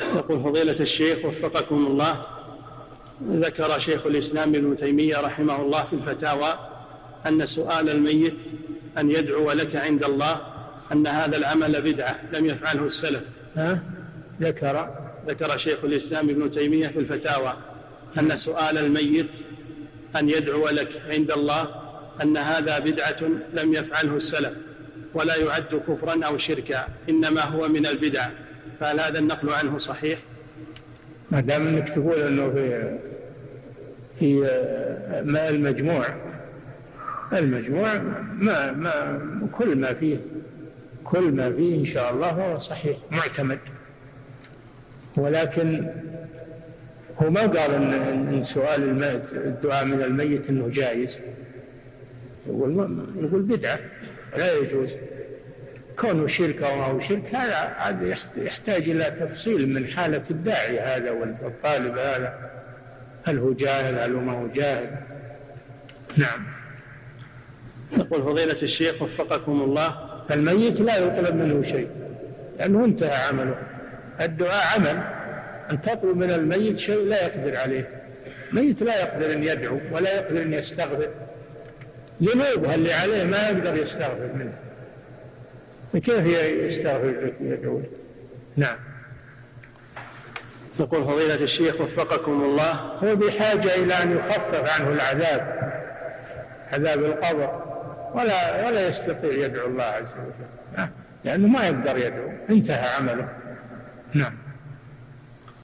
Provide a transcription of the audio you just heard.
يقول فضيلة الشيخ وفقكم الله ذكر شيخ الإسلام ابن تيمية رحمه الله في الفتاوى أن سؤال الميت أن يدعو لك عند الله أن هذا العمل بدعة لم يفعله السلف. ها؟ ذكر. ذكر شيخ الإسلام ابن تيمية في الفتاوى أن سؤال الميت أن يدعو لك عند الله أن هذا بدعة لم يفعله السلف ولا يعد كفرا أو شركا إنما هو من البدع. فهل هذا النقل عنه صحيح؟ ما دام انك تقول انه في في ما المجموع المجموع ما ما كل ما فيه كل ما فيه إن شاء الله هو صحيح معتمد. ولكن هو ما قال إن إن سؤال الدعاء من الميت إنه جائز. يقول يقول بدعة لا يجوز. كونه شرك أو ما هو شرك هذا هذا يحتاج إلى تفصيل من حالة الداعي هذا والطالب هذا. هل هو جاهل؟ هل هو ما هو جاهل؟ نعم. يقول فضيلة الشيخ وفقكم الله. الميت لا يطلب منه شيء لأنه انتهى عمله. الدعاء عمل. أن تطلب من الميت شيء لا يقدر عليه. الميت لا يقدر أن يدعو ولا يقدر أن يستغفر. ذنوبها اللي عليه ما يقدر يستغفر منه. فكيف يستغفر يدعو نعم. يقول فضيلة الشيخ وفقكم الله. هو بحاجة إلى أن يخفف عنه العذاب عذاب القبر ولا ولا يستطيع يدعو الله عز وجل. لأنه ما يقدر يدعو انتهى عمله. نعم.